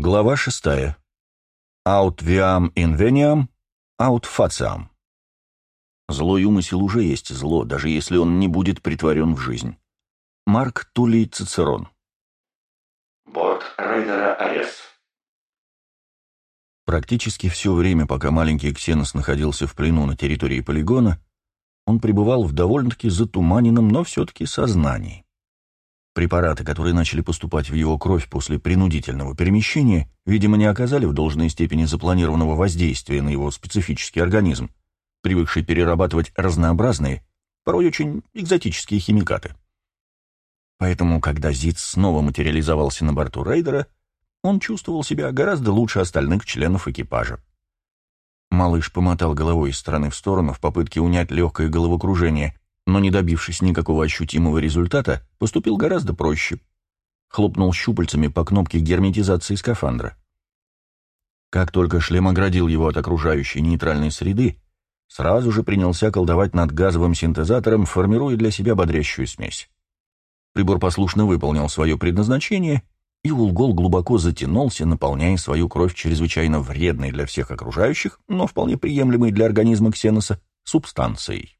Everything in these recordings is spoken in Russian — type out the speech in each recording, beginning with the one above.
Глава шестая. Аут viam inveniam, аут faciam. Злой умысел уже есть зло, даже если он не будет притворен в жизнь. Марк Тулей Цицерон. Борт рейдера Арес. Практически все время, пока маленький Ксенос находился в плену на территории полигона, он пребывал в довольно-таки затуманенном, но все-таки сознании. Препараты, которые начали поступать в его кровь после принудительного перемещения, видимо, не оказали в должной степени запланированного воздействия на его специфический организм, привыкший перерабатывать разнообразные, порой очень экзотические химикаты. Поэтому, когда Зиц снова материализовался на борту рейдера, он чувствовал себя гораздо лучше остальных членов экипажа. Малыш помотал головой из стороны в сторону в попытке унять легкое головокружение, но, не добившись никакого ощутимого результата, поступил гораздо проще. Хлопнул щупальцами по кнопке герметизации скафандра. Как только шлем оградил его от окружающей нейтральной среды, сразу же принялся колдовать над газовым синтезатором, формируя для себя бодрящую смесь. Прибор послушно выполнил свое предназначение, и Улгол глубоко затянулся, наполняя свою кровь чрезвычайно вредной для всех окружающих, но вполне приемлемой для организма Ксеноса, субстанцией.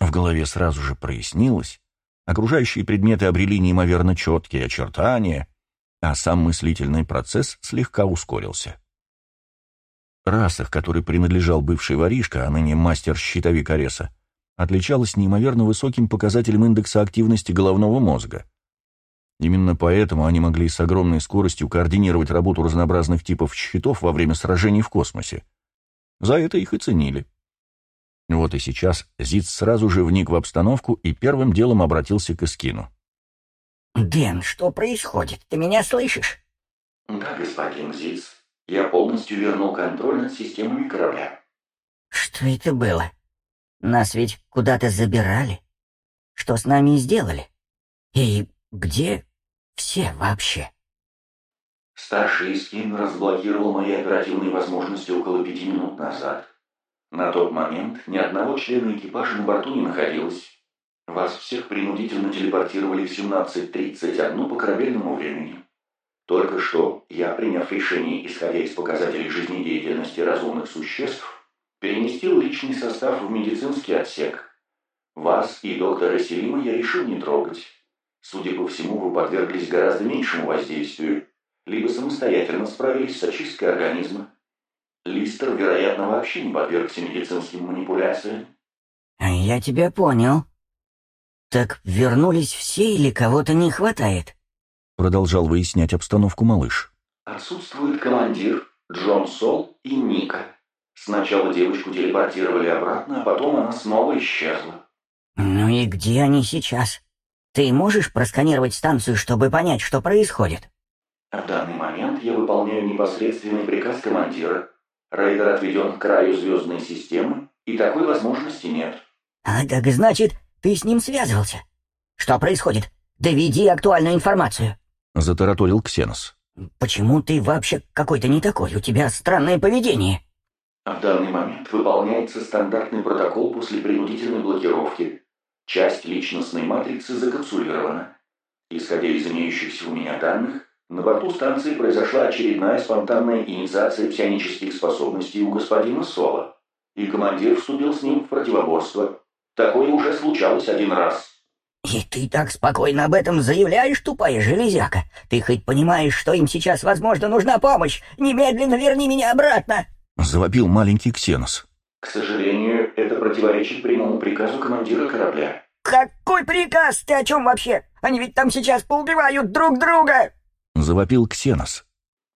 В голове сразу же прояснилось, окружающие предметы обрели неимоверно четкие очертания, а сам мыслительный процесс слегка ускорился. Раса, к которой принадлежал бывший воришка, а ныне мастер-щитовик Ареса, отличалась неимоверно высоким показателем индекса активности головного мозга. Именно поэтому они могли с огромной скоростью координировать работу разнообразных типов щитов во время сражений в космосе. За это их и ценили. Вот и сейчас Зиц сразу же вник в обстановку и первым делом обратился к Искину. «Дэн, что происходит? Ты меня слышишь?» Да, господин Зиц. Я полностью вернул контроль над системами корабля. «Что это было? Нас ведь куда-то забирали. Что с нами сделали? И где все вообще?» Старший Искин разблокировал мои оперативные возможности около пяти минут назад. На тот момент ни одного члена экипажа на борту не находилось. Вас всех принудительно телепортировали в 17.31 по корабельному времени. Только что я, приняв решение, исходя из показателей жизнедеятельности разумных существ, переместил личный состав в медицинский отсек. Вас и доктора Селима я решил не трогать. Судя по всему, вы подверглись гораздо меньшему воздействию, либо самостоятельно справились с очисткой организма. Листер, вероятно, вообще не подвергся медицинским манипуляциям. «Я тебя понял. Так вернулись все или кого-то не хватает?» Продолжал выяснять обстановку малыш. Отсутствует командир, Джон Сол и Ника. Сначала девочку телепортировали обратно, а потом она снова исчезла. «Ну и где они сейчас? Ты можешь просканировать станцию, чтобы понять, что происходит?» В данный момент я выполняю непосредственный приказ командира. Рейдер отведен к краю звездной системы, и такой возможности нет. «А так значит, ты с ним связывался? Что происходит? Доведи актуальную информацию». Затараторил Ксенос. «Почему ты вообще какой-то не такой? У тебя странное поведение». В данный момент выполняется стандартный протокол после принудительной блокировки. Часть личностной матрицы закапсулирована. Исходя из имеющихся у меня данных, на борту станции произошла очередная спонтанная инициация псионических способностей у господина Сола, и командир вступил с ним в противоборство. Такое уже случалось один раз. «И ты так спокойно об этом заявляешь, тупая железяка? Ты хоть понимаешь, что им сейчас, возможно, нужна помощь? Немедленно верни меня обратно!» Завопил маленький Ксенос. К сожалению, это противоречит прямому приказу командира корабля. «Какой приказ? Ты о чем вообще? Они ведь там сейчас поубивают друг друга!» Завопил Ксенос.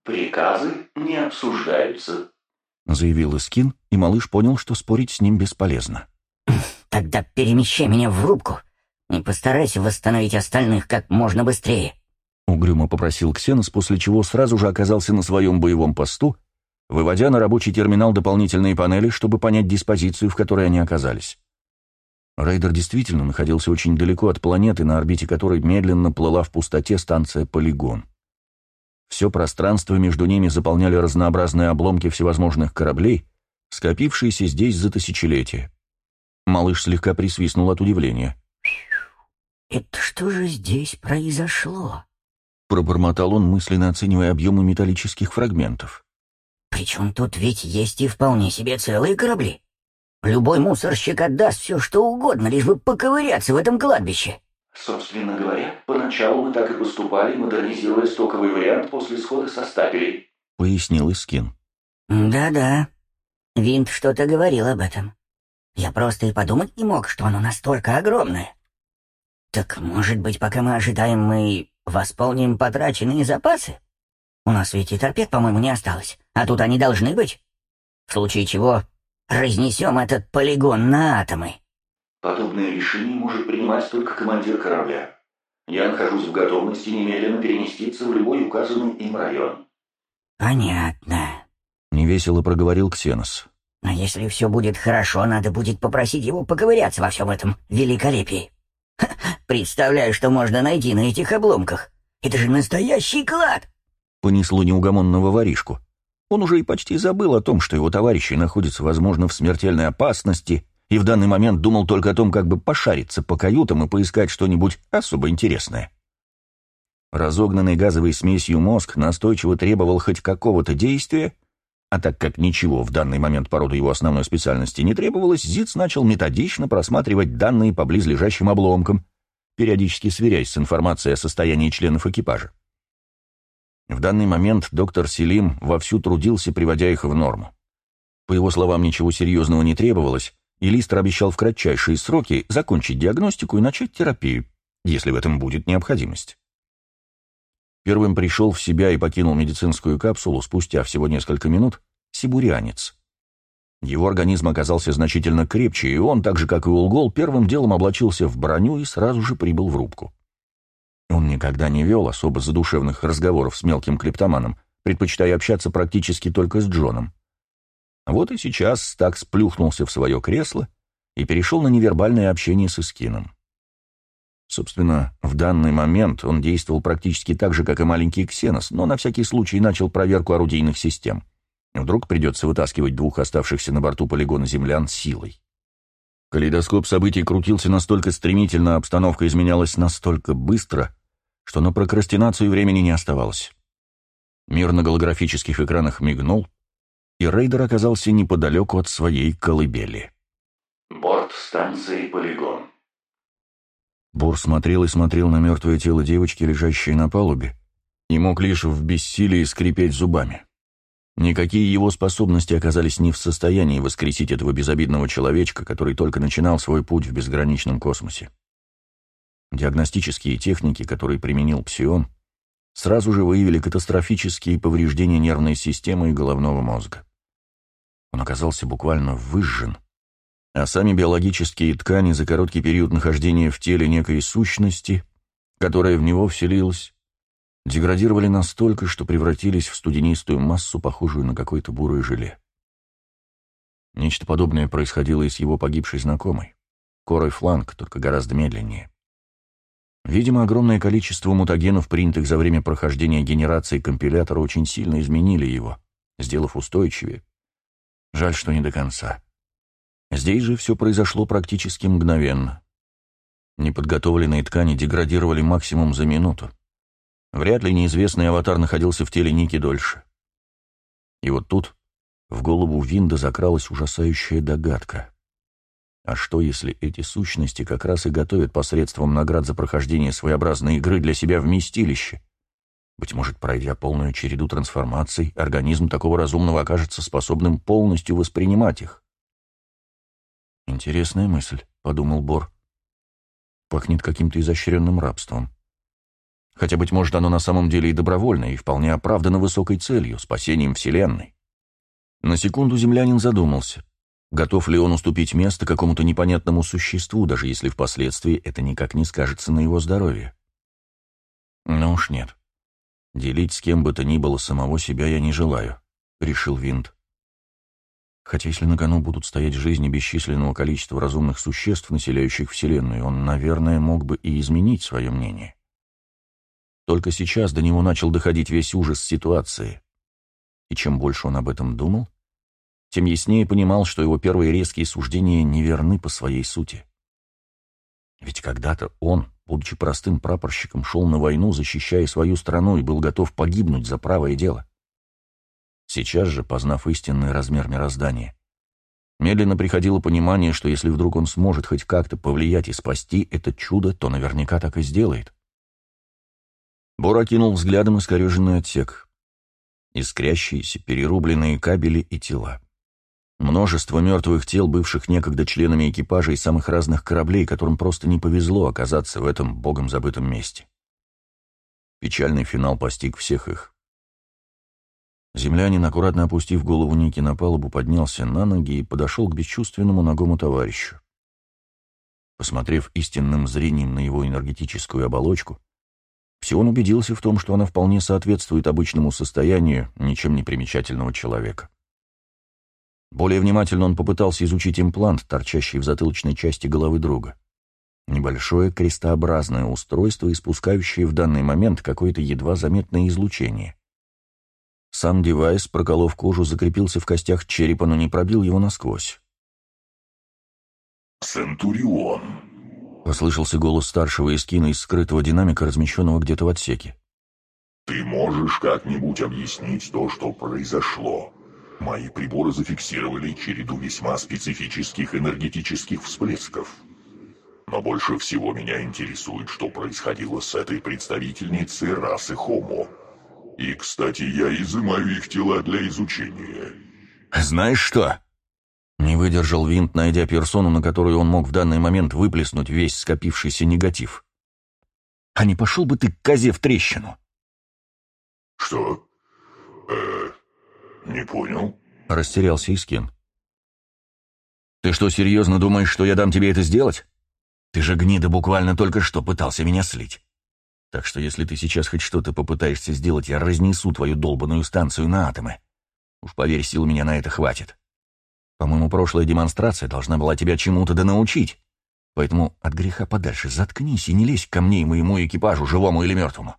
Приказы не обсуждаются. Заявил Искин, и малыш понял, что спорить с ним бесполезно. «Тогда перемещай меня в рубку и постарайся восстановить остальных как можно быстрее». Угрюмо попросил Ксенос, после чего сразу же оказался на своем боевом посту, выводя на рабочий терминал дополнительные панели, чтобы понять диспозицию, в которой они оказались. Рейдер действительно находился очень далеко от планеты, на орбите которой медленно плыла в пустоте станция «Полигон». Все пространство между ними заполняли разнообразные обломки всевозможных кораблей, скопившиеся здесь за тысячелетия. Малыш слегка присвистнул от удивления. «Это что же здесь произошло?» Пробормотал он, мысленно оценивая объемы металлических фрагментов. «Причем тут ведь есть и вполне себе целые корабли. Любой мусорщик отдаст все, что угодно, лишь бы поковыряться в этом кладбище». Собственно говоря, поначалу мы так и поступали, модернизируя стоковый вариант после схода со стапелей. Пояснил Искин. «Да-да. Винт что-то говорил об этом. Я просто и подумать не мог, что оно настолько огромное. Так, может быть, пока мы ожидаем, мы восполним потраченные запасы? У нас ведь и торпед, по-моему, не осталось, а тут они должны быть. В случае чего разнесем этот полигон на атомы. Подобное решение может принимать только командир корабля. Я нахожусь в готовности немедленно переместиться в любой указанный им район. Понятно. Невесело проговорил Ксенос. Но если все будет хорошо, надо будет попросить его поковыряться во всем этом великолепии. Ха, представляю, что можно найти на этих обломках. Это же настоящий клад! Понесло неугомонного воришку. Он уже и почти забыл о том, что его товарищи находятся, возможно, в смертельной опасности, и в данный момент думал только о том, как бы пошариться по каютам и поискать что-нибудь особо интересное. Разогнанный газовой смесью мозг настойчиво требовал хоть какого-то действия, а так как ничего в данный момент по роду его основной специальности не требовалось, Зиц начал методично просматривать данные по близлежащим обломкам, периодически сверяясь с информацией о состоянии членов экипажа. В данный момент доктор Селим вовсю трудился, приводя их в норму. По его словам, ничего серьезного не требовалось, и Листер обещал в кратчайшие сроки закончить диагностику и начать терапию, если в этом будет необходимость. Первым пришел в себя и покинул медицинскую капсулу спустя всего несколько минут сибурянец. Его организм оказался значительно крепче, и он, так же как и Улгол, первым делом облачился в броню и сразу же прибыл в рубку. Он никогда не вел особо задушевных разговоров с мелким клептоманом, предпочитая общаться практически только с Джоном. Вот и сейчас так сплюхнулся в свое кресло и перешел на невербальное общение с Искином. Собственно, в данный момент он действовал практически так же, как и маленький Ксенос, но на всякий случай начал проверку орудийных систем. Вдруг придется вытаскивать двух оставшихся на борту полигона землян силой. Калейдоскоп событий крутился настолько стремительно, обстановка изменялась настолько быстро, что на прокрастинацию времени не оставалось. Мир на голографических экранах мигнул, и рейдер оказался неподалеку от своей колыбели. Борт станции «Полигон». Бур смотрел и смотрел на мертвое тело девочки, лежащей на палубе, и мог лишь в бессилии скрипеть зубами. Никакие его способности оказались не в состоянии воскресить этого безобидного человечка, который только начинал свой путь в безграничном космосе. Диагностические техники, которые применил Псион, сразу же выявили катастрофические повреждения нервной системы и головного мозга. Он оказался буквально выжжен, а сами биологические ткани за короткий период нахождения в теле некой сущности, которая в него вселилась, деградировали настолько, что превратились в студенистую массу, похожую на какое-то бурое желе. Нечто подобное происходило и с его погибшей знакомой, Корой Фланг, только гораздо медленнее. Видимо, огромное количество мутагенов, принятых за время прохождения генерации компилятора, очень сильно изменили его, сделав устойчивее. Жаль, что не до конца. Здесь же все произошло практически мгновенно. Неподготовленные ткани деградировали максимум за минуту. Вряд ли неизвестный аватар находился в теле Ники дольше. И вот тут в голову Винда закралась ужасающая догадка. А что, если эти сущности как раз и готовят посредством наград за прохождение своеобразной игры для себя вместилище? Быть может, пройдя полную череду трансформаций, организм такого разумного окажется способным полностью воспринимать их. «Интересная мысль», — подумал Бор. «Пахнет каким-то изощренным рабством. Хотя, быть может, оно на самом деле и добровольное, и вполне оправдано высокой целью — спасением Вселенной». На секунду землянин задумался, готов ли он уступить место какому-то непонятному существу, даже если впоследствии это никак не скажется на его здоровье. «Ну уж нет. Делить с кем бы то ни было самого себя я не желаю», — решил Винт. Хотя если на кону будут стоять жизни бесчисленного количества разумных существ, населяющих Вселенную, он, наверное, мог бы и изменить свое мнение. Только сейчас до него начал доходить весь ужас ситуации. И чем больше он об этом думал, тем яснее понимал, что его первые резкие суждения неверны по своей сути. Ведь когда-то он, будучи простым прапорщиком, шел на войну, защищая свою страну, и был готов погибнуть за правое дело. Сейчас же, познав истинный размер мироздания, медленно приходило понимание, что если вдруг он сможет хоть как-то повлиять и спасти это чудо, то наверняка так и сделает. Бор окинул взглядом искореженный отсек. Искрящиеся, перерубленные кабели и тела. Множество мертвых тел, бывших некогда членами экипажа и самых разных кораблей, которым просто не повезло оказаться в этом богом забытом месте. Печальный финал постиг всех их. Землянин, аккуратно опустив голову Ники на палубу, поднялся на ноги и подошел к бесчувственному ногому товарищу. Посмотрев истинным зрением на его энергетическую оболочку, Псион убедился в том, что она вполне соответствует обычному состоянию ничем не примечательного человека. Более внимательно он попытался изучить имплант, торчащий в затылочной части головы друга. Небольшое крестообразное устройство, испускающее в данный момент какое-то едва заметное излучение. Сам девайс, проколов кожу, закрепился в костях черепа, но не пробил его насквозь. «Центурион», — послышался голос старшего из кино из скрытого динамика, размещенного где-то в отсеке. «Ты можешь как-нибудь объяснить то, что произошло? Мои приборы зафиксировали череду весьма специфических энергетических всплесков. Но больше всего меня интересует, что происходило с этой представительницей расы Homo. И, кстати, я изымаю их тела для изучения». «Знаешь что?» Не выдержал винт, найдя персону, на которую он мог в данный момент выплеснуть весь скопившийся негатив. «А не пошел бы ты к козе в трещину?» «Что? Э, не понял?» — растерялся Искин. «Ты что, серьезно думаешь, что я дам тебе это сделать? Ты же гнида буквально только что пытался меня слить. Так что если ты сейчас хоть что-то попытаешься сделать, я разнесу твою долбанную станцию на атомы. Уж поверь, сил меня на это хватит». По-моему, прошлая демонстрация должна была тебя чему-то да научить. Поэтому от греха подальше заткнись и не лезь ко мне и моему экипажу, живому или мертвому.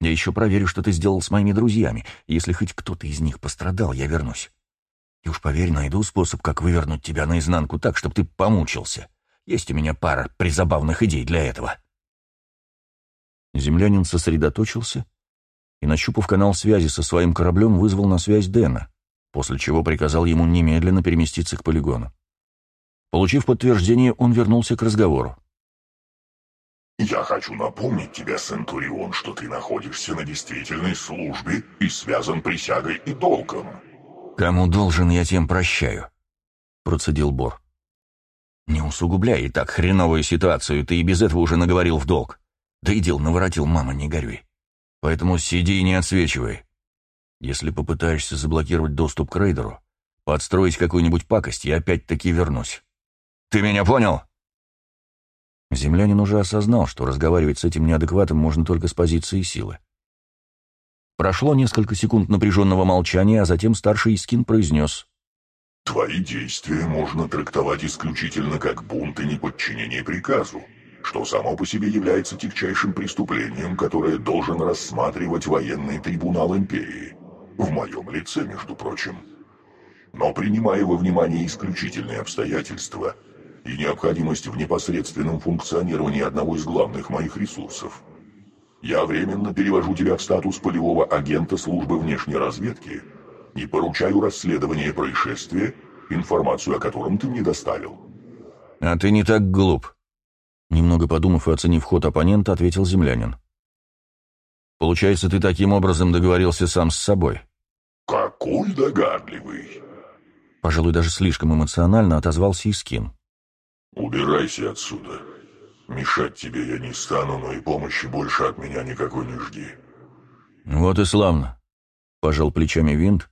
Я еще проверю, что ты сделал с моими друзьями. Если хоть кто-то из них пострадал, я вернусь. И уж поверь, найду способ, как вывернуть тебя наизнанку так, чтобы ты помучился. Есть у меня пара призабавных идей для этого. Землянин сосредоточился и, нащупав канал связи со своим кораблем, вызвал на связь Дэна после чего приказал ему немедленно переместиться к полигону. Получив подтверждение, он вернулся к разговору. «Я хочу напомнить тебе, Центурион, что ты находишься на действительной службе и связан присягой и долгом». «Кому должен, я тем прощаю», — процедил Бор. «Не усугубляй и так хреновую ситуацию, ты и без этого уже наговорил в долг. Да и дел наворотил, мама, не горюй. Поэтому сиди и не отсвечивай. Если попытаешься заблокировать доступ к рейдеру, подстроить какую-нибудь пакость, я опять-таки вернусь. Ты меня понял?» Землянин уже осознал, что разговаривать с этим неадекватом можно только с позиции силы. Прошло несколько секунд напряженного молчания, а затем старший Искин произнес. «Твои действия можно трактовать исключительно как бунт и неподчинение приказу, что само по себе является тягчайшим преступлением, которое должен рассматривать военный трибунал Империи. В моем лице, между прочим. Но принимая во внимание исключительные обстоятельства и необходимость в непосредственном функционировании одного из главных моих ресурсов, я временно перевожу тебя в статус полевого агента службы внешней разведки и поручаю расследование происшествия, информацию о котором ты мне доставил. «А ты не так глуп», — немного подумав и оценив ход оппонента, ответил землянин. «Получается, ты таким образом договорился сам с собой?» «Какой догадливый!» Пожалуй, даже слишком эмоционально отозвался Искин. «Убирайся отсюда. Мешать тебе я не стану, но и помощи больше от меня никакой не жди». «Вот и славно», — пожал плечами Винт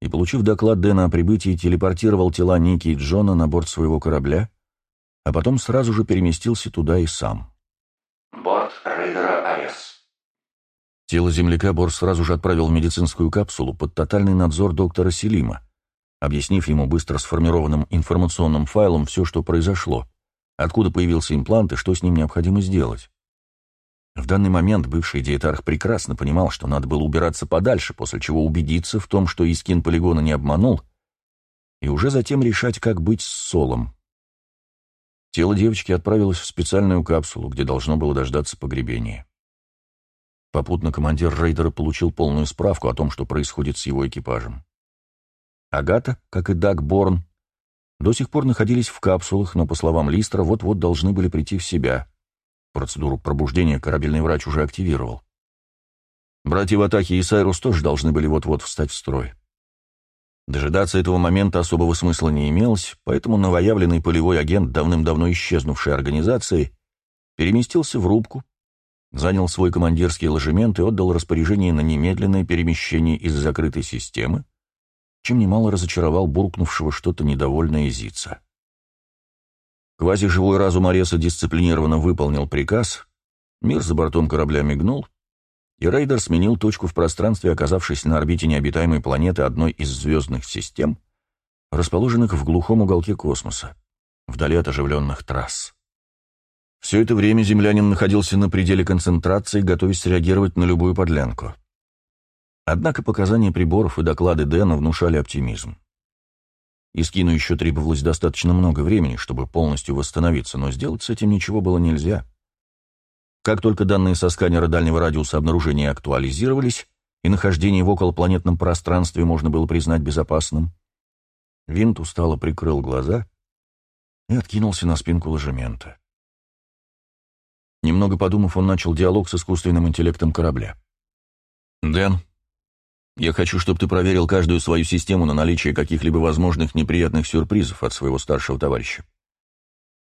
и, получив доклад Дэна о прибытии, телепортировал тела Ники и Джона на борт своего корабля, а потом сразу же переместился туда и сам. Борт рейдера Арес. Тело земляка Бор сразу же отправил в медицинскую капсулу под тотальный надзор доктора Селима, объяснив ему быстро сформированным информационным файлом все, что произошло, откуда появился имплант и что с ним необходимо сделать. В данный момент бывший диетарх прекрасно понимал, что надо было убираться подальше, после чего убедиться в том, что Искин полигона не обманул, и уже затем решать, как быть с Солом. Тело девочки отправилось в специальную капсулу, где должно было дождаться погребения. Попутно командир рейдера получил полную справку о том, что происходит с его экипажем. Агата, как и Даг Борн, до сих пор находились в капсулах, но, по словам Листера, вот-вот должны были прийти в себя. Процедуру пробуждения корабельный врач уже активировал. Братья Ватахи и Сайрус тоже должны были вот-вот встать в строй. Дожидаться этого момента особого смысла не имелось, поэтому новоявленный полевой агент давным-давно исчезнувшей организации переместился в рубку, занял свой командирский ложемент и отдал распоряжение на немедленное перемещение из закрытой системы, чем немало разочаровал буркнувшего что-то недовольное Зица. Квазиживой разум Ареса дисциплинированно выполнил приказ, мир за бортом корабля мигнул, и рейдер сменил точку в пространстве, оказавшись на орбите необитаемой планеты одной из звездных систем, расположенных в глухом уголке космоса, вдали от оживленных трасс. Все это время землянин находился на пределе концентрации, готовясь среагировать на любую подлянку. Однако показания приборов и доклады Дэна внушали оптимизм. Искину еще требовалось достаточно много времени, чтобы полностью восстановиться, но сделать с этим ничего было нельзя. Как только данные со сканера дальнего радиуса обнаружения актуализировались, и нахождение в околопланетном пространстве можно было признать безопасным, Винт устало прикрыл глаза и откинулся на спинку ложемента. Немного подумав, он начал диалог с искусственным интеллектом корабля. «Дэн, я хочу, чтобы ты проверил каждую свою систему на наличие каких-либо возможных неприятных сюрпризов от своего старшего товарища.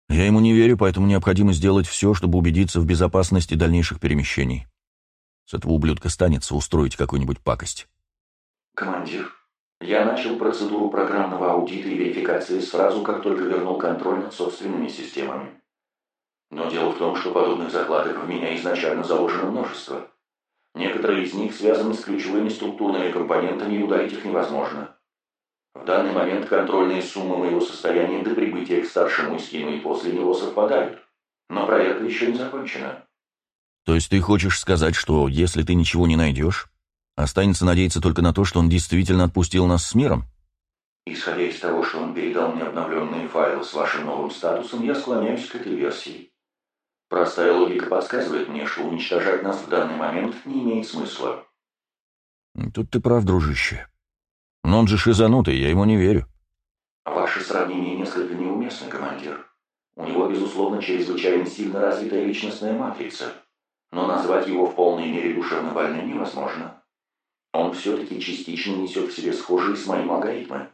Я ему не верю, поэтому необходимо сделать все, чтобы убедиться в безопасности дальнейших перемещений. С этого ублюдка станется устроить какую-нибудь пакость. Командир, я начал процедуру программного аудита и верификации сразу, как только вернул контроль над собственными системами. Но дело в том, что подобных закладок в меня изначально заложено множество. Некоторые из них связаны с ключевыми структурными компонентами, и ударить их невозможно. В данный момент контрольные суммы моего состояния до прибытия к старшему Искину и после него совпадают. Но проверка еще не закончена. То есть ты хочешь сказать, что если ты ничего не найдешь, останется надеяться только на то, что он действительно отпустил нас с миром? Исходя из того, что он передал мне обновленные файлы с вашим новым статусом, я склоняюсь к этой версии. Простая логика подсказывает мне, что уничтожать нас в данный момент не имеет смысла. Тут ты прав, дружище. Но он же шизанутый, я ему не верю. Ваше сравнение несколько неуместно, командир. У него, безусловно, чрезвычайно сильно развитая личностная матрица, но назвать его в полной мере душевно больным невозможно. Он все-таки частично несет в себе схожие с моим алгоритмы.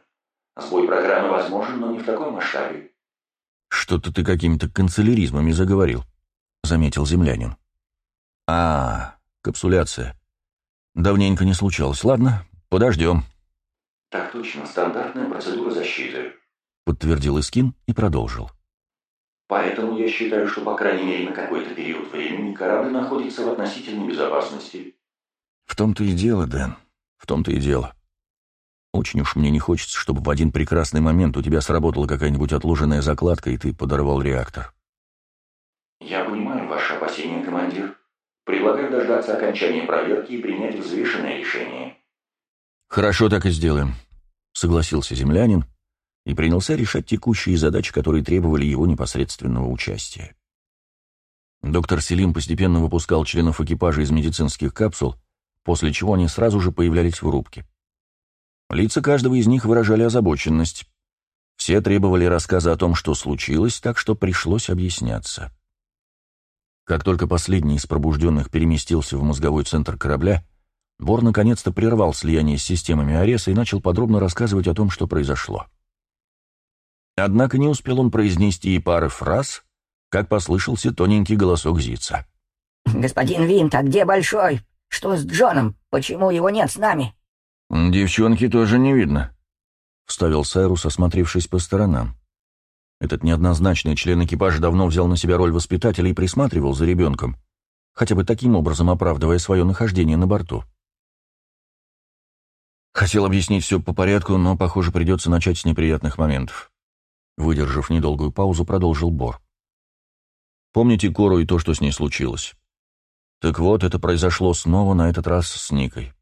Сбой программы возможен, но не в таком масштабе. «Что-то ты какими-то канцеляризмами заговорил», — заметил землянин. «А, капсуляция. Давненько не случалось. Ладно, подождем». «Так точно, стандартная процедура защиты», — подтвердил Искин и продолжил. «Поэтому я считаю, что, по крайней мере, на какой-то период времени корабль находится в относительной безопасности». «В том-то и дело, Дэн, в том-то и дело. Очень уж мне не хочется, чтобы в один прекрасный момент у тебя сработала какая-нибудь отложенная закладка, и ты подорвал реактор». «Я понимаю ваши опасения, командир. Предлагаю дождаться окончания проверки и принять взвешенное решение». «Хорошо, так и сделаем», — согласился землянин и принялся решать текущие задачи, которые требовали его непосредственного участия. Доктор Селим постепенно выпускал членов экипажа из медицинских капсул, после чего они сразу же появлялись в рубке. Лица каждого из них выражали озабоченность. Все требовали рассказа о том, что случилось, так что пришлось объясняться. Как только последний из пробужденных переместился в мозговой центр корабля, Бор наконец-то прервал слияние с системами Ареса и начал подробно рассказывать о том, что произошло. Однако не успел он произнести и пары фраз, как послышался тоненький голосок Зица. «Господин Винт, а где Большой? Что с Джоном? Почему его нет с нами?» «Девчонки тоже не видно», — вставил Сайрус, осмотревшись по сторонам. Этот неоднозначный член экипажа давно взял на себя роль воспитателя и присматривал за ребенком, хотя бы таким образом оправдывая свое нахождение на борту. Хотел объяснить все по порядку, но, похоже, придется начать с неприятных моментов. Выдержав недолгую паузу, продолжил Бор. Помните Кору и то, что с ней случилось? Так вот, это произошло снова, на этот раз с Никой.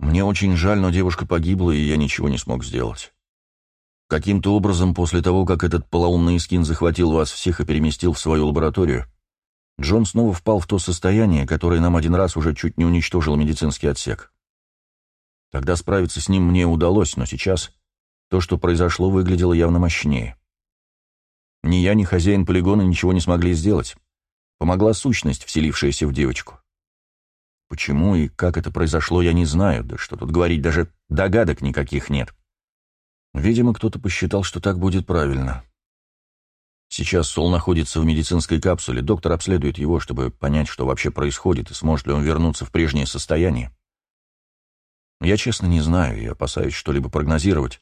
Мне очень жаль, но девушка погибла, и я ничего не смог сделать. Каким-то образом, после того, как этот полоумный скин захватил вас всех и переместил в свою лабораторию, Джон снова впал в то состояние, которое нам один раз уже чуть не уничтожило медицинский отсек. Тогда справиться с ним мне удалось, но сейчас то, что произошло, выглядело явно мощнее. Ни я, ни хозяин полигона ничего не смогли сделать. Помогла сущность, вселившаяся в девочку. Почему и как это произошло, я не знаю, да что тут говорить, даже догадок никаких нет. Видимо, кто-то посчитал, что так будет правильно. Сейчас Сол находится в медицинской капсуле, доктор обследует его, чтобы понять, что вообще происходит, и сможет ли он вернуться в прежнее состояние. Я честно не знаю и опасаюсь что-либо прогнозировать.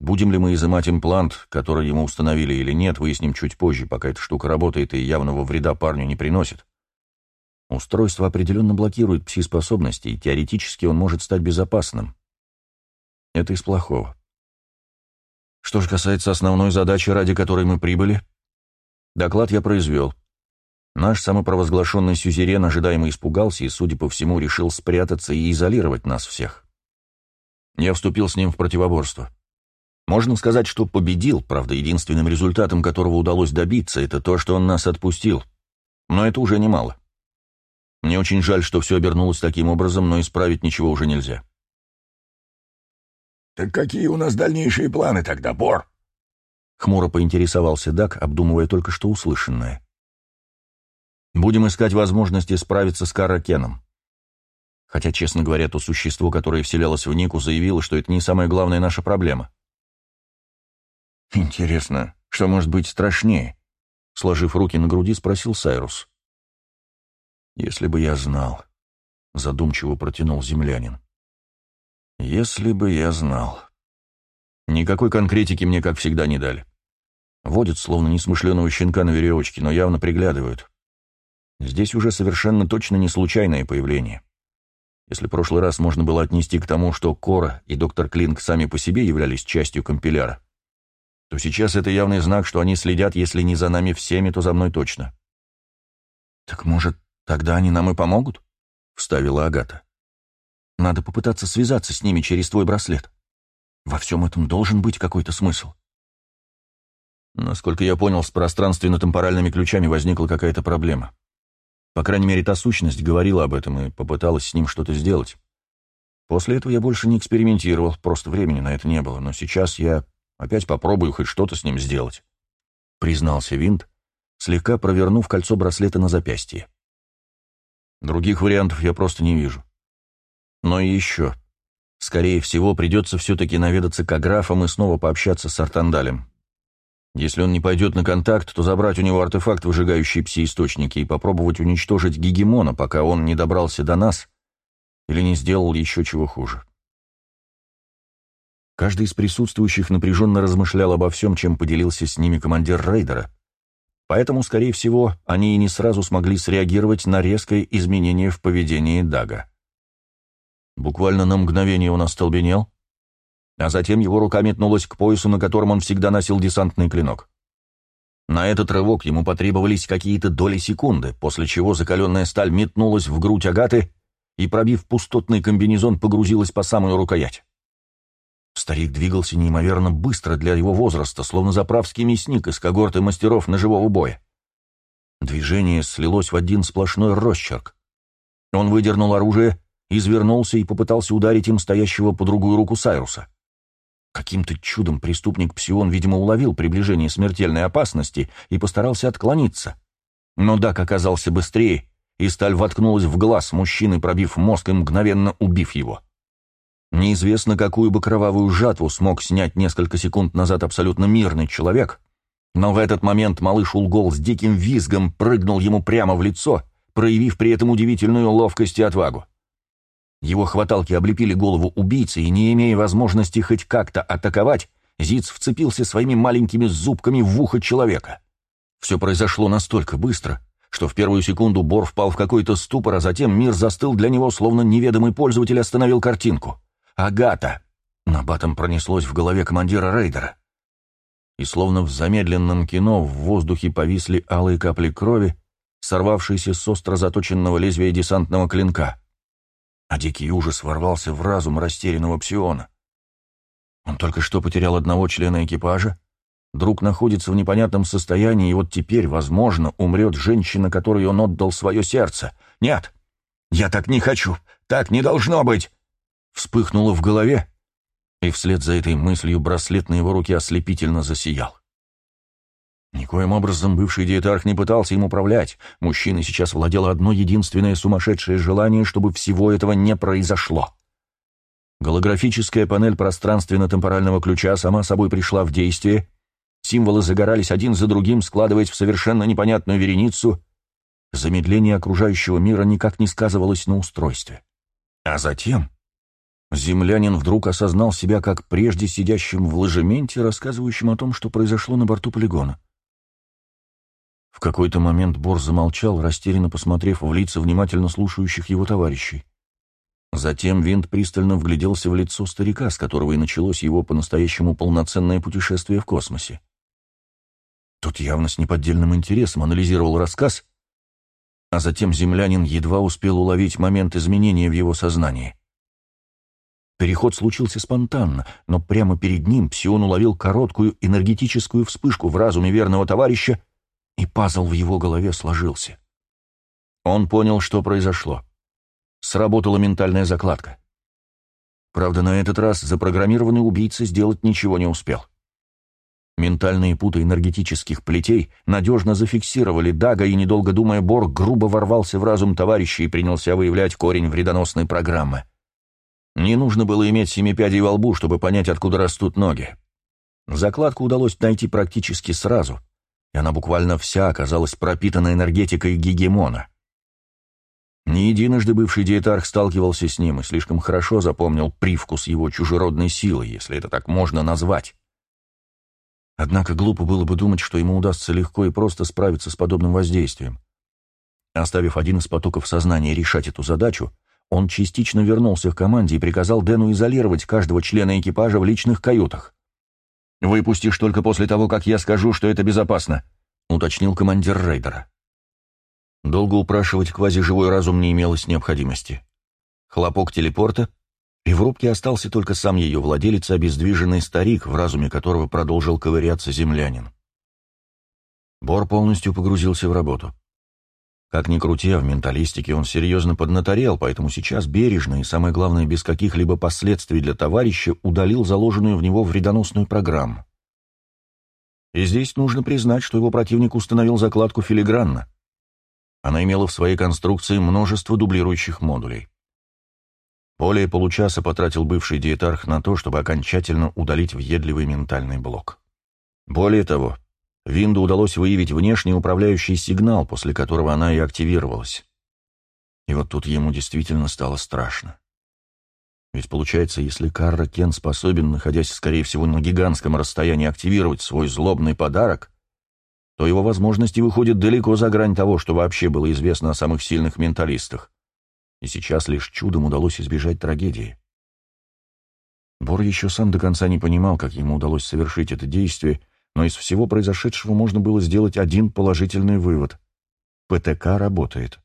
Будем ли мы изымать имплант, который ему установили или нет, выясним чуть позже, пока эта штука работает и явного вреда парню не приносит. Устройство определенно блокирует пси-способности, и теоретически он может стать безопасным. Это из плохого. Что же касается основной задачи, ради которой мы прибыли, доклад я произвел. Наш самопровозглашенный сюзерен ожидаемо испугался и, судя по всему, решил спрятаться и изолировать нас всех. Я вступил с ним в противоборство. Можно сказать, что победил, правда, единственным результатом которого удалось добиться, это то, что он нас отпустил. Но это уже немало. Мне очень жаль, что все обернулось таким образом, но исправить ничего уже нельзя. «Так какие у нас дальнейшие планы тогда, Бор?» Хмуро поинтересовался Дак, обдумывая только что услышанное. «Будем искать возможности справиться с Каракеном. Хотя, честно говоря, то существо, которое вселялось в Нику, заявило, что это не самая главная наша проблема. «Интересно, что может быть страшнее?» Сложив руки на груди, спросил Сайрус. «Если бы я знал», — задумчиво протянул землянин. «Если бы я знал». Никакой конкретики мне, как всегда, не дали. Водят, словно несмышленого щенка на веревочке, но явно приглядывают. Здесь уже совершенно точно не случайное появление. Если прошлый раз можно было отнести к тому, что Кора и доктор Клинк сами по себе являлись частью компиляра, то сейчас это явный знак, что они следят, если не за нами всеми, то за мной точно. «Так, может, тогда они нам и помогут?» — вставила Агата. «Надо попытаться связаться с ними через твой браслет. Во всем этом должен быть какой-то смысл». Насколько я понял, с пространственно-темпоральными ключами возникла какая-то проблема. По крайней мере, та сущность говорила об этом и попыталась с ним что-то сделать. После этого я больше не экспериментировал, просто времени на это не было, но сейчас я Опять попробую хоть что-то с ним сделать», — признался Винт, слегка провернув кольцо браслета на запястье. «Других вариантов я просто не вижу. Но еще. Скорее всего, придется все-таки наведаться к Аграфам и снова пообщаться с Артандалем. Если он не пойдет на контакт, то забрать у него артефакт, выжигающий пси-источники, и попробовать уничтожить Гегемона, пока он не добрался до нас или не сделал еще чего хуже. Каждый из присутствующих напряженно размышлял обо всем, чем поделился с ними командир рейдера. Поэтому, скорее всего, они и не сразу смогли среагировать на резкое изменение в поведении Дага. Буквально на мгновение он остолбенел, а затем его рука метнулась к поясу, на котором он всегда носил десантный клинок. На этот рывок ему потребовались какие-то доли секунды, после чего закаленная сталь метнулась в грудь Агаты и, пробив пустотный комбинезон, погрузилась по самую рукоять. Старик двигался неимоверно быстро для его возраста, словно заправский мясник из когорты мастеров ножевого боя. Движение слилось в один сплошной росчерк. Он выдернул оружие, извернулся и попытался ударить им стоящего по другую руку Сайруса. Каким-то чудом преступник Псион, видимо, уловил приближение смертельной опасности и постарался отклониться. Но Дак оказался быстрее, и сталь воткнулась в глаз мужчины, пробив мозг и мгновенно убив его. Неизвестно, какую бы кровавую жатву смог снять несколько секунд назад абсолютно мирный человек, но в этот момент малыш Улгол с диким визгом прыгнул ему прямо в лицо, проявив при этом удивительную ловкость и отвагу. Его хваталки облепили голову убийцы, и, не имея возможности хоть как-то атаковать, Зиц вцепился своими маленькими зубками в ухо человека. Все произошло настолько быстро, что в первую секунду Бор впал в какой-то ступор, а затем мир застыл для него, словно неведомый пользователь остановил картинку. Агата!» Набатом пронеслось в голове командира рейдера. И словно в замедленном кино в воздухе повисли алые капли крови, сорвавшиеся с остро заточенного лезвия десантного клинка. А дикий ужас ворвался в разум растерянного псиона. Он только что потерял одного члена экипажа, друг находится в непонятном состоянии, и вот теперь, возможно, умрет женщина, которой он отдал свое сердце. Нет, я так не хочу, так не должно быть! Вспыхнуло в голове, и вслед за этой мыслью браслет на его руке ослепительно засиял. Никоим образом бывший диетарх не пытался им управлять. Мужчина сейчас владело одно единственное сумасшедшее желание, чтобы всего этого не произошло. Голографическая панель пространственно-темпорального ключа сама собой пришла в действие, символы загорались один за другим, складываясь в совершенно непонятную вереницу. Замедление окружающего мира никак не сказывалось на устройстве. А затем землянин вдруг осознал себя как прежде сидящим в ложементе, рассказывающим о том, что произошло на борту полигона. В какой-то момент Бор замолчал, растерянно посмотрев в лица внимательно слушающих его товарищей. Затем Винт пристально вгляделся в лицо старика, с которого и началось его по-настоящему полноценное путешествие в космосе. Тот явно с неподдельным интересом анализировал рассказ, а затем землянин едва успел уловить момент изменения в его сознании. Переход случился спонтанно, но прямо перед ним Псион уловил короткую энергетическую вспышку в разуме верного товарища и пазл в его голове сложился. Он понял, что произошло. Сработала ментальная закладка. Правда, на этот раз запрограммированный убийца сделать ничего не успел. Ментальные путы энергетических плетей надежно зафиксировали Дага, и, недолго думая, Борг грубо ворвался в разум товарища и принялся выявлять корень вредоносной программы. Не нужно было иметь семи пядей во лбу, чтобы понять, откуда растут ноги. Закладку удалось найти практически сразу, и она буквально вся оказалась пропитана энергетикой гегемона. Не единожды бывший диетарх сталкивался с ним и слишком хорошо запомнил привкус его чужеродной силы, если это так можно назвать. Однако глупо было бы думать, что ему удастся легко и просто справиться с подобным воздействием. Оставив один из потоков сознания решать эту задачу, он частично вернулся к команде и приказал Дэну изолировать каждого члена экипажа в личных каютах. «Выпустишь только после того, как я скажу, что это безопасно», — уточнил командир рейдера. Долго упрашивать квазиживой разум не имелось необходимости. Хлопок телепорта, и в рубке остался только сам ее владелец, обездвиженный старик, в разуме которого продолжил ковыряться землянин. Бор полностью погрузился в работу. Как ни крути, а в менталистике он серьезно поднаторел, поэтому сейчас бережно и, самое главное, без каких-либо последствий для товарища удалил заложенную в него вредоносную программу. И здесь нужно признать, что его противник установил закладку филигранно. Она имела в своей конструкции множество дублирующих модулей. Более получаса потратил бывший диетарх на то, чтобы окончательно удалить въедливый ментальный блок. Более того, Винду удалось выявить внешний управляющий сигнал, после которого она и активировалась. И вот тут ему действительно стало страшно. Ведь получается, если Карра Кен способен, находясь, скорее всего, на гигантском расстоянии, активировать свой злобный подарок, то его возможности выходят далеко за грань того, что вообще было известно о самых сильных менталистах. И сейчас лишь чудом удалось избежать трагедии. Бор еще сам до конца не понимал, как ему удалось совершить это действие, но из всего произошедшего можно было сделать один положительный вывод. ПТК работает.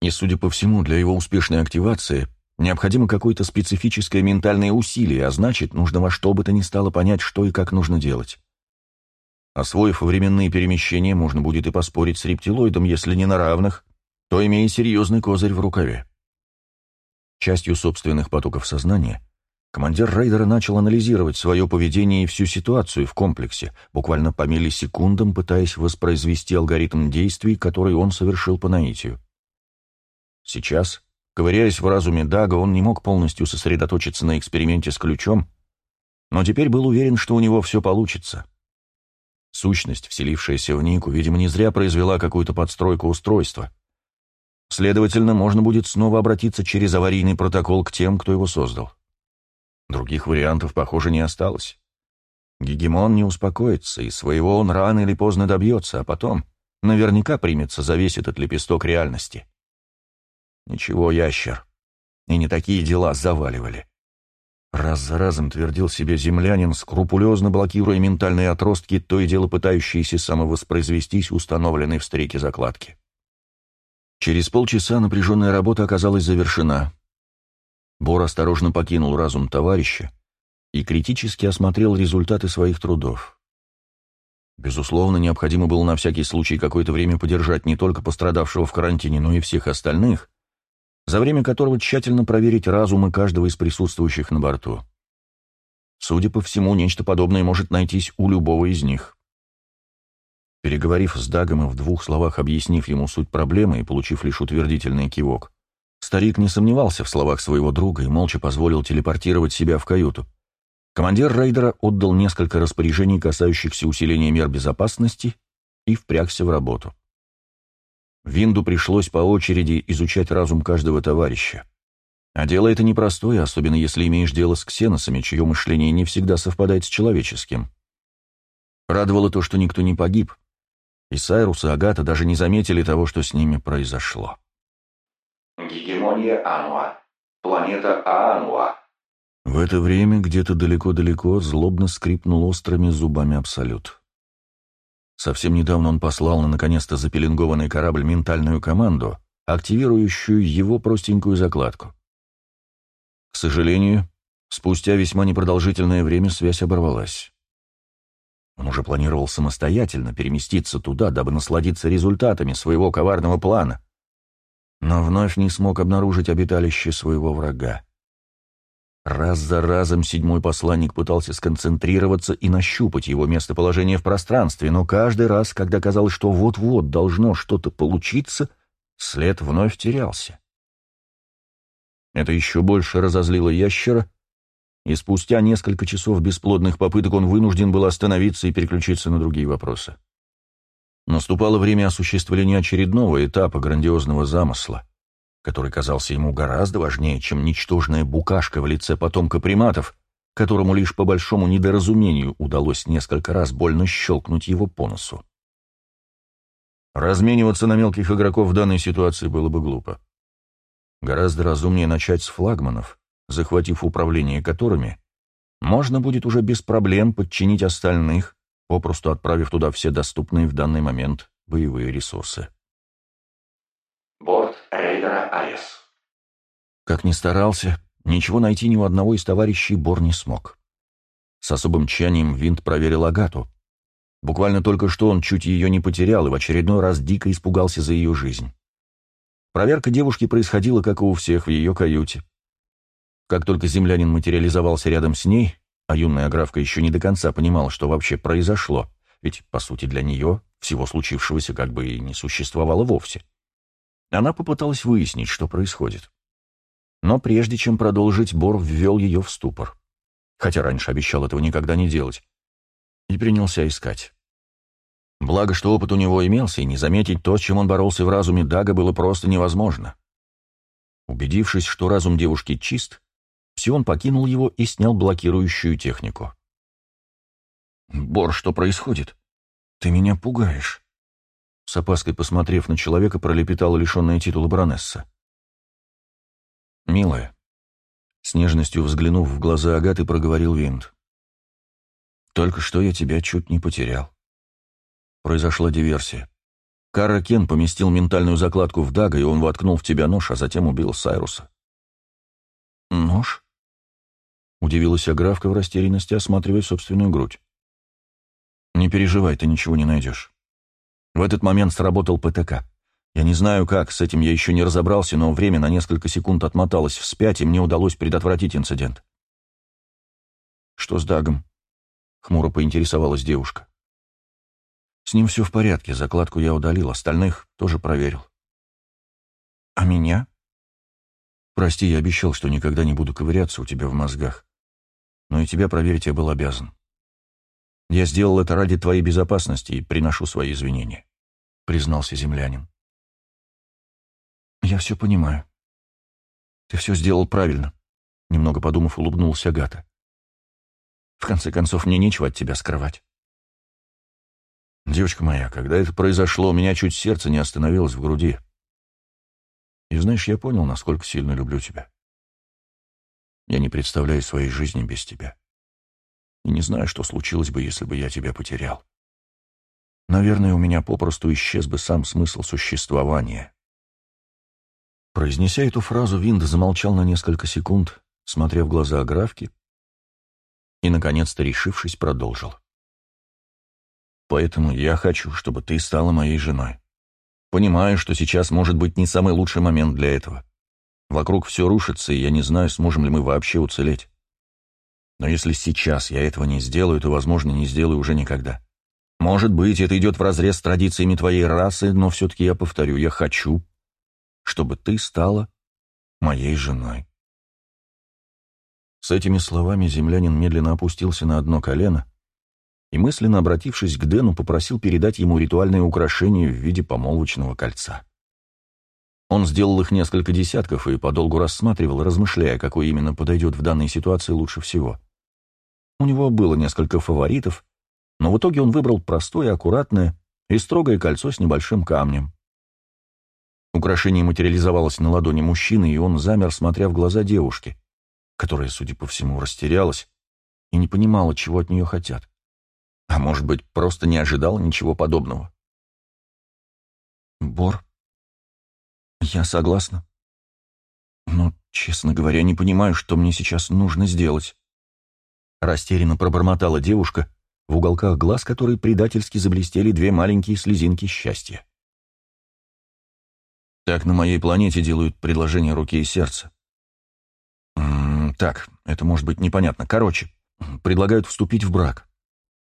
И, судя по всему, для его успешной активации необходимо какое-то специфическое ментальное усилие, а значит, нужно во что бы то ни стало понять, что и как нужно делать. Освоив временные перемещения, можно будет и поспорить с рептилоидом, если не на равных, то имея серьезный козырь в рукаве. Частью собственных потоков сознания Командир рейдера начал анализировать свое поведение и всю ситуацию в комплексе, буквально по миллисекундам пытаясь воспроизвести алгоритм действий, который он совершил по наитию. Сейчас, ковыряясь в разуме Дага, он не мог полностью сосредоточиться на эксперименте с ключом, но теперь был уверен, что у него все получится. Сущность, вселившаяся в Нику, видимо, не зря произвела какую-то подстройку устройства. Следовательно, можно будет снова обратиться через аварийный протокол к тем, кто его создал. Других вариантов, похоже, не осталось. Гегемон не успокоится, и своего он рано или поздно добьется, а потом наверняка примется за весь этот лепесток реальности. Ничего, ящер. И не такие дела заваливали. Раз за разом твердил себе землянин, скрупулезно блокируя ментальные отростки, то и дело пытающиеся самовоспроизвестись установленной в стреке закладки. Через полчаса напряженная работа оказалась завершена. Бор осторожно покинул разум товарища и критически осмотрел результаты своих трудов. Безусловно, необходимо было на всякий случай какое-то время подержать не только пострадавшего в карантине, но и всех остальных, за время которого тщательно проверить разумы каждого из присутствующих на борту. Судя по всему, нечто подобное может найтись у любого из них. Переговорив с Дагом и в двух словах объяснив ему суть проблемы и получив лишь утвердительный кивок, старик не сомневался в словах своего друга и молча позволил телепортировать себя в каюту. Командир рейдера отдал несколько распоряжений, касающихся усиления мер безопасности, и впрягся в работу. Винду пришлось по очереди изучать разум каждого товарища. А дело это непростое, особенно если имеешь дело с ксеносами, чье мышление не всегда совпадает с человеческим. Радовало то, что никто не погиб, и Сайрус и Агата даже не заметили того, что с ними произошло. Гегемония Ануа. Планета Аануа. В это время где-то далеко-далеко злобно скрипнул острыми зубами Абсолют. Совсем недавно он послал на наконец-то запеленгованный корабль ментальную команду, активирующую его простенькую закладку. К сожалению, спустя весьма непродолжительное время связь оборвалась. Он уже планировал самостоятельно переместиться туда, дабы насладиться результатами своего коварного плана, но вновь не смог обнаружить обиталище своего врага. Раз за разом седьмой посланник пытался сконцентрироваться и нащупать его местоположение в пространстве, но каждый раз, когда казалось, что вот-вот должно что-то получиться, след вновь терялся. Это еще больше разозлило ящера, и спустя несколько часов бесплодных попыток он вынужден был остановиться и переключиться на другие вопросы. Наступало время осуществления очередного этапа грандиозного замысла, который казался ему гораздо важнее, чем ничтожная букашка в лице потомка приматов, которому лишь по большому недоразумению удалось несколько раз больно щелкнуть его по носу. Размениваться на мелких игроков в данной ситуации было бы глупо. Гораздо разумнее начать с флагманов, захватив управление которыми, можно будет уже без проблем подчинить остальных, попросту отправив туда все доступные в данный момент боевые ресурсы. Борт рейдера Арес. Как ни старался, ничего найти ни у одного из товарищей Бор не смог. С особым тщанием Винт проверил Агату. Буквально только что он чуть ее не потерял и в очередной раз дико испугался за ее жизнь. Проверка девушки происходила, как и у всех, в ее каюте. Как только землянин материализовался рядом с ней, а юная графка еще не до конца понимала, что вообще произошло, ведь, по сути, для нее всего случившегося как бы и не существовало вовсе. Она попыталась выяснить, что происходит. Но прежде чем продолжить, Бор ввел ее в ступор. Хотя раньше обещал этого никогда не делать. И принялся искать. Благо, что опыт у него имелся, и не заметить то, с чем он боролся в разуме Дага, было просто невозможно. Убедившись, что разум девушки чист, Псион покинул его и снял блокирующую технику. «Бор, что происходит? Ты меня пугаешь!» С опаской посмотрев на человека, пролепетала лишенная титула баронесса. «Милая», — с нежностью взглянув в глаза Агаты, проговорил Винт. «Только что я тебя чуть не потерял. Произошла диверсия. Кара Кен поместил ментальную закладку в Дага, и он воткнул в тебя нож, а затем убил Сайруса. «Нож?» — удивилась Аграфка в растерянности, осматривая собственную грудь. «Не переживай, ты ничего не найдешь. В этот момент сработал ПТК. Я не знаю как, с этим я еще не разобрался, но время на несколько секунд отмоталось вспять, и мне удалось предотвратить инцидент». «Что с Дагом?» — хмуро поинтересовалась девушка. С ним все в порядке, закладку я удалил, остальных тоже проверил. А меня? Прости, я обещал, что никогда не буду ковыряться у тебя в мозгах. Но и тебя проверить я был обязан. Я сделал это ради твоей безопасности и приношу свои извинения, признался землянин. Я все понимаю. Ты все сделал правильно, немного подумав, улыбнулся Гата. В конце концов, мне нечего от тебя скрывать. Девочка моя, когда это произошло, у меня чуть сердце не остановилось в груди. И знаешь, я понял, насколько сильно люблю тебя. Я не представляю своей жизни без тебя. И не знаю, что случилось бы, если бы я тебя потерял. Наверное, у меня попросту исчез бы сам смысл существования. Произнеся эту фразу, Винда замолчал на несколько секунд, смотря в глаза Аграфки, и, наконец-то, решившись, продолжил. «Поэтому я хочу, чтобы ты стала моей женой. Понимаю, что сейчас может быть не самый лучший момент для этого. Вокруг все рушится, и я не знаю, сможем ли мы вообще уцелеть. Но если сейчас я этого не сделаю, то, возможно, не сделаю уже никогда. Может быть, это идет вразрез с традициями твоей расы, но все-таки я повторю, я хочу, чтобы ты стала моей женой. С этими словами землянин медленно опустился на одно колено и, мысленно обратившись к Дэну, попросил передать ему ритуальные украшения в виде помолвочного кольца. Он сделал их несколько десятков и подолгу рассматривал, размышляя, какой именно подойдет в данной ситуации лучше всего. У него было несколько фаворитов, но в итоге он выбрал простое, аккуратное и строгое кольцо с небольшим камнем. Украшение материализовалось на ладони мужчины, и он замер, смотря в глаза девушки, которая, судя по всему, растерялась и не понимала, чего от нее хотят. А может быть, просто не ожидала ничего подобного. «Бор, я согласна. Но, честно говоря, не понимаю, что мне сейчас нужно сделать». Растерянно пробормотала девушка, в уголках глаз которой предательски заблестели две маленькие слезинки счастья. Так на моей планете делают предложение руки и сердца. Так, это может быть непонятно. Короче, предлагают вступить в брак.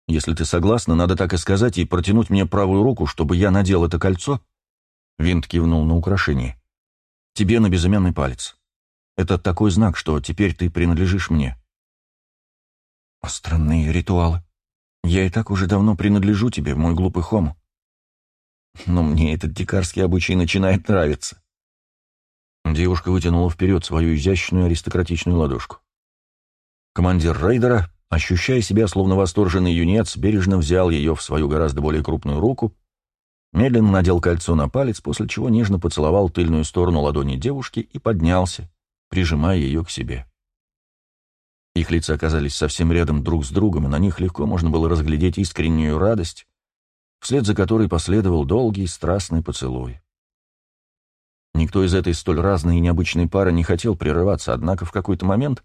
Если ты согласна, надо так и сказать и протянуть мне правую руку, чтобы я надел это кольцо. Винт кивнул на украшение. Тебе на безымянный палец. Это такой знак, что теперь ты принадлежишь мне. Странные ритуалы. Я и так уже давно принадлежу тебе, мой глупый хом. Но мне этот дикарский обычай начинает нравиться. Девушка вытянула вперед свою изящную аристократичную ладошку. Командир рейдера, ощущая себя словно восторженный юнец, бережно взял ее в свою гораздо более крупную руку, медленно надел кольцо на палец, после чего нежно поцеловал тыльную сторону ладони девушки и поднялся, прижимая ее к себе. Их лица оказались совсем рядом друг с другом, и на них легко можно было разглядеть искреннюю радость, вслед за которой последовал долгий страстный поцелуй. Никто из этой столь разной и необычной пары не хотел прерываться, однако в какой-то момент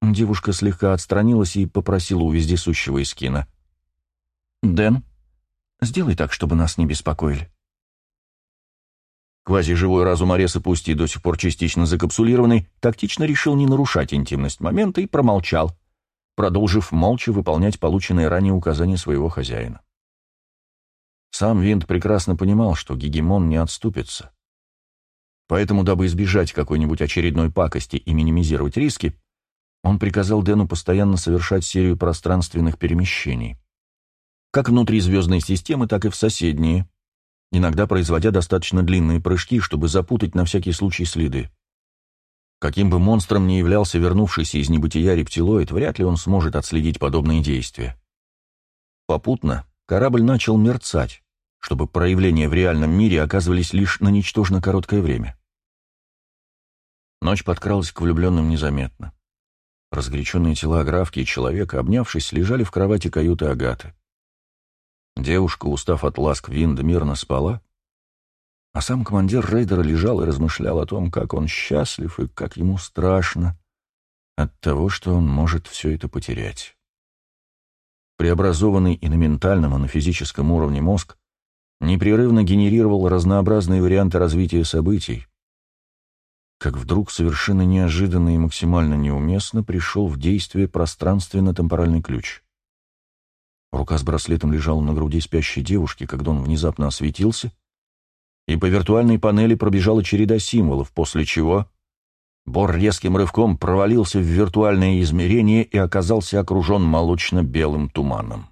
девушка слегка отстранилась и попросила у вездесущего Искина. «Дэн, сделай так, чтобы нас не беспокоили». Квазиживой разум Ареса, пусть и до сих пор частично закапсулированный, тактично решил не нарушать интимность момента и промолчал, продолжив молча выполнять полученные ранее указания своего хозяина. Сам Винт прекрасно понимал, что Гегемон не отступится. Поэтому, дабы избежать какой-нибудь очередной пакости и минимизировать риски, он приказал Дэну постоянно совершать серию пространственных перемещений. Как внутри звездной системы, так и в соседние, иногда производя достаточно длинные прыжки, чтобы запутать на всякий случай следы. Каким бы монстром ни являлся вернувшийся из небытия рептилоид, вряд ли он сможет отследить подобные действия. Попутно корабль начал мерцать, чтобы проявления в реальном мире оказывались лишь на ничтожно короткое время. Ночь подкралась к влюбленным незаметно. Разгоряченные тела Графки и человека, обнявшись, лежали в кровати каюты Агаты. Девушка, устав от ласк Винда, мирно спала, а сам командир рейдера лежал и размышлял о том, как он счастлив и как ему страшно от того, что он может все это потерять. Преобразованный и на ментальном, и на физическом уровне мозг непрерывно генерировал разнообразные варианты развития событий, как вдруг совершенно неожиданно и максимально неуместно пришел в действие пространственно-темпоральный ключ. Рука с браслетом лежала на груди спящей девушки, когда он внезапно осветился, и по виртуальной панели пробежала череда символов, после чего Бор резким рывком провалился в виртуальное измерение и оказался окружен молочно-белым туманом.